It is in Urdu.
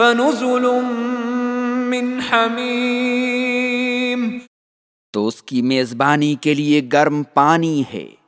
فنزل من حمیم۔ تو اس کی میزبانی کے لیے گرم پانی ہے۔